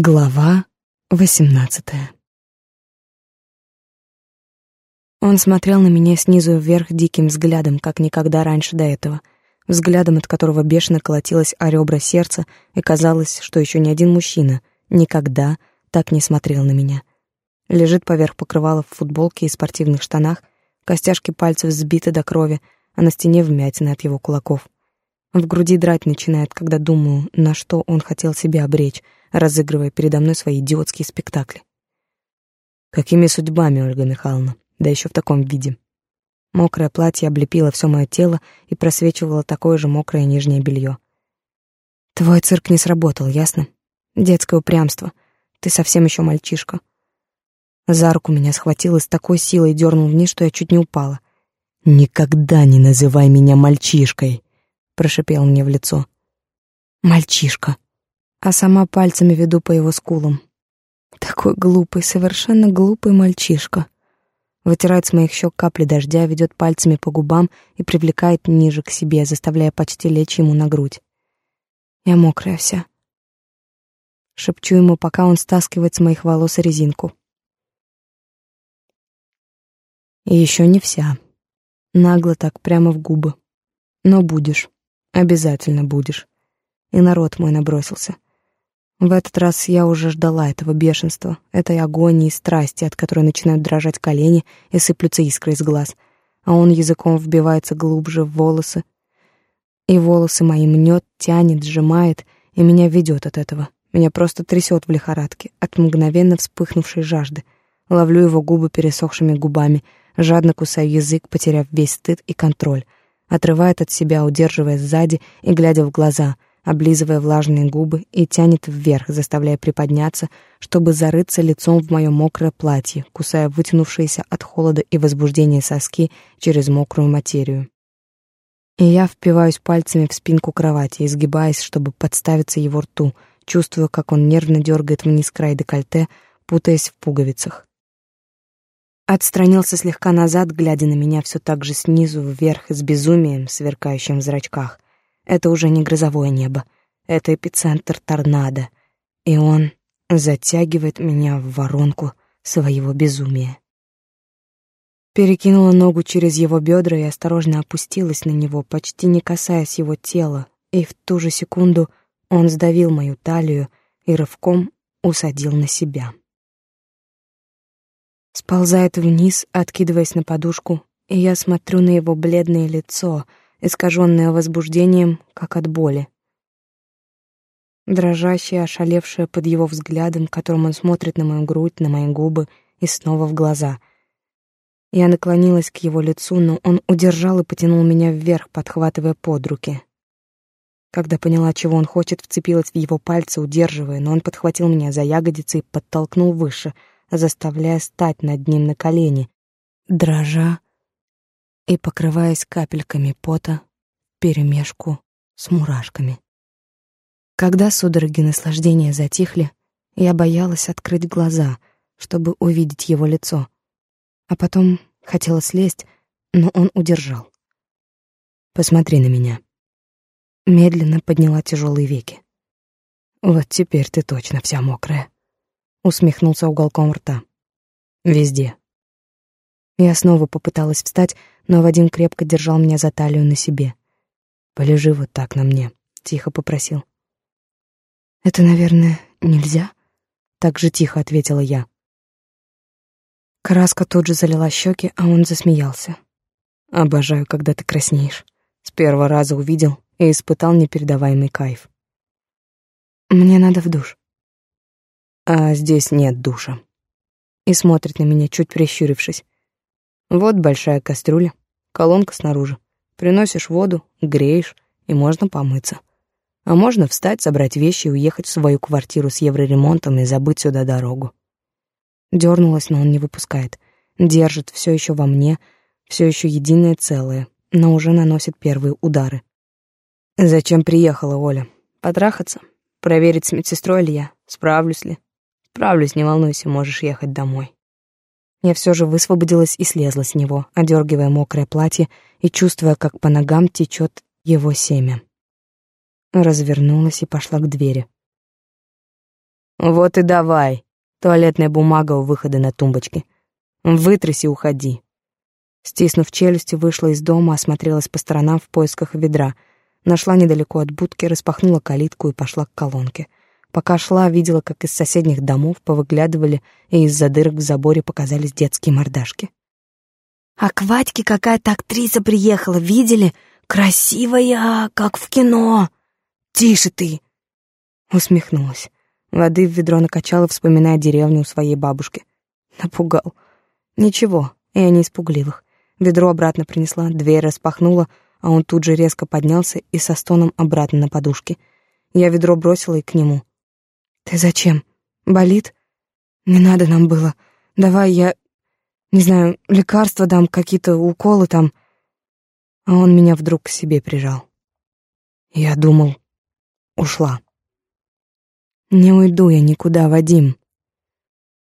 Глава восемнадцатая Он смотрел на меня снизу вверх диким взглядом, как никогда раньше до этого, взглядом, от которого бешено колотилось о ребра сердца, и казалось, что еще ни один мужчина никогда так не смотрел на меня. Лежит поверх покрывала в футболке и спортивных штанах, костяшки пальцев сбиты до крови, а на стене вмятины от его кулаков. В груди драть начинает, когда думаю, на что он хотел себя обречь, разыгрывая передо мной свои идиотские спектакли. Какими судьбами, Ольга Михайловна, да еще в таком виде. Мокрое платье облепило все мое тело и просвечивало такое же мокрое нижнее белье. Твой цирк не сработал, ясно? Детское упрямство. Ты совсем еще мальчишка. За руку меня схватил с такой силой дернул вниз, что я чуть не упала. «Никогда не называй меня мальчишкой!» прошипел мне в лицо. Мальчишка. А сама пальцами веду по его скулам. Такой глупый, совершенно глупый мальчишка. Вытирает с моих щек капли дождя, ведет пальцами по губам и привлекает ниже к себе, заставляя почти лечь ему на грудь. Я мокрая вся. Шепчу ему, пока он стаскивает с моих волос резинку. И еще не вся. Нагло так, прямо в губы. Но будешь. Обязательно будешь. И народ мой набросился. В этот раз я уже ждала этого бешенства, этой агонии и страсти, от которой начинают дрожать колени и сыплются искры из глаз, а он языком вбивается глубже в волосы. И волосы мои мнет, тянет, сжимает, и меня ведет от этого. Меня просто трясет в лихорадке от мгновенно вспыхнувшей жажды. Ловлю его губы пересохшими губами, жадно кусаю язык, потеряв весь стыд и контроль — отрывает от себя, удерживая сзади и глядя в глаза, облизывая влажные губы и тянет вверх, заставляя приподняться, чтобы зарыться лицом в мое мокрое платье, кусая вытянувшиеся от холода и возбуждения соски через мокрую материю. И я впиваюсь пальцами в спинку кровати, изгибаясь, чтобы подставиться его рту, чувствуя, как он нервно дергает вниз край декольте, путаясь в пуговицах. Отстранился слегка назад, глядя на меня все так же снизу вверх с безумием, сверкающим в зрачках. Это уже не грозовое небо, это эпицентр торнадо, и он затягивает меня в воронку своего безумия. Перекинула ногу через его бедра и осторожно опустилась на него, почти не касаясь его тела, и в ту же секунду он сдавил мою талию и рывком усадил на себя. Сползает вниз, откидываясь на подушку, и я смотрю на его бледное лицо, искаженное возбуждением, как от боли. Дрожащее, ошалевшее под его взглядом, которым он смотрит на мою грудь, на мои губы и снова в глаза. Я наклонилась к его лицу, но он удержал и потянул меня вверх, подхватывая под руки. Когда поняла, чего он хочет, вцепилась в его пальцы, удерживая, но он подхватил меня за ягодицы и подтолкнул выше — заставляя стать над ним на колени, дрожа и покрываясь капельками пота вперемешку с мурашками. Когда судороги наслаждения затихли, я боялась открыть глаза, чтобы увидеть его лицо, а потом хотела слезть, но он удержал. «Посмотри на меня». Медленно подняла тяжелые веки. «Вот теперь ты точно вся мокрая» усмехнулся уголком рта. Везде. Я снова попыталась встать, но Вадим крепко держал меня за талию на себе. Полежи вот так на мне, тихо попросил. Это, наверное, нельзя? Так же тихо ответила я. Краска тут же залила щеки, а он засмеялся. Обожаю, когда ты краснеешь. С первого раза увидел и испытал непередаваемый кайф. Мне надо в душ а здесь нет душа. И смотрит на меня, чуть прищурившись. Вот большая кастрюля, колонка снаружи. Приносишь воду, греешь, и можно помыться. А можно встать, собрать вещи и уехать в свою квартиру с евроремонтом и забыть сюда дорогу. Дёрнулась, но он не выпускает. Держит все еще во мне, все еще единое целое, но уже наносит первые удары. Зачем приехала Оля? Потрахаться? Проверить с медсестрой ли я? Справлюсь ли? Справлюсь, не волнуйся, можешь ехать домой. Я все же высвободилась и слезла с него, одергивая мокрое платье и чувствуя, как по ногам течет его семя. Развернулась и пошла к двери. Вот и давай. Туалетная бумага у выхода на тумбочке. Вытряси и уходи. Стиснув челюсти, вышла из дома, осмотрелась по сторонам в поисках ведра. Нашла недалеко от будки, распахнула калитку и пошла к колонке. Пока шла, видела, как из соседних домов повыглядывали, и из-за дырок в заборе показались детские мордашки. «А к Вадьке какая-то актриса приехала, видели? Красивая, как в кино!» «Тише ты!» Усмехнулась. Воды в ведро накачала, вспоминая деревню у своей бабушки. Напугал. Ничего, я не испугливых. Ведро обратно принесла, дверь распахнула, а он тут же резко поднялся и со стоном обратно на подушке. Я ведро бросила и к нему. «Ты зачем? Болит? Не надо нам было. Давай я, не знаю, лекарства дам, какие-то уколы там». А он меня вдруг к себе прижал. Я думал, ушла. Не уйду я никуда, Вадим.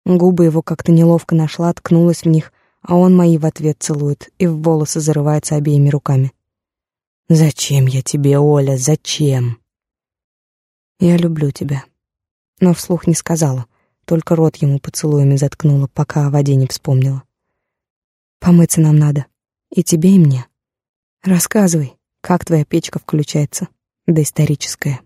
Губы его как-то неловко нашла, ткнулась в них, а он мои в ответ целует и в волосы зарывается обеими руками. «Зачем я тебе, Оля, зачем?» «Я люблю тебя», но вслух не сказала, только рот ему поцелуями заткнула, пока о воде не вспомнила. «Помыться нам надо, и тебе, и мне. Рассказывай, как твоя печка включается, доисторическая».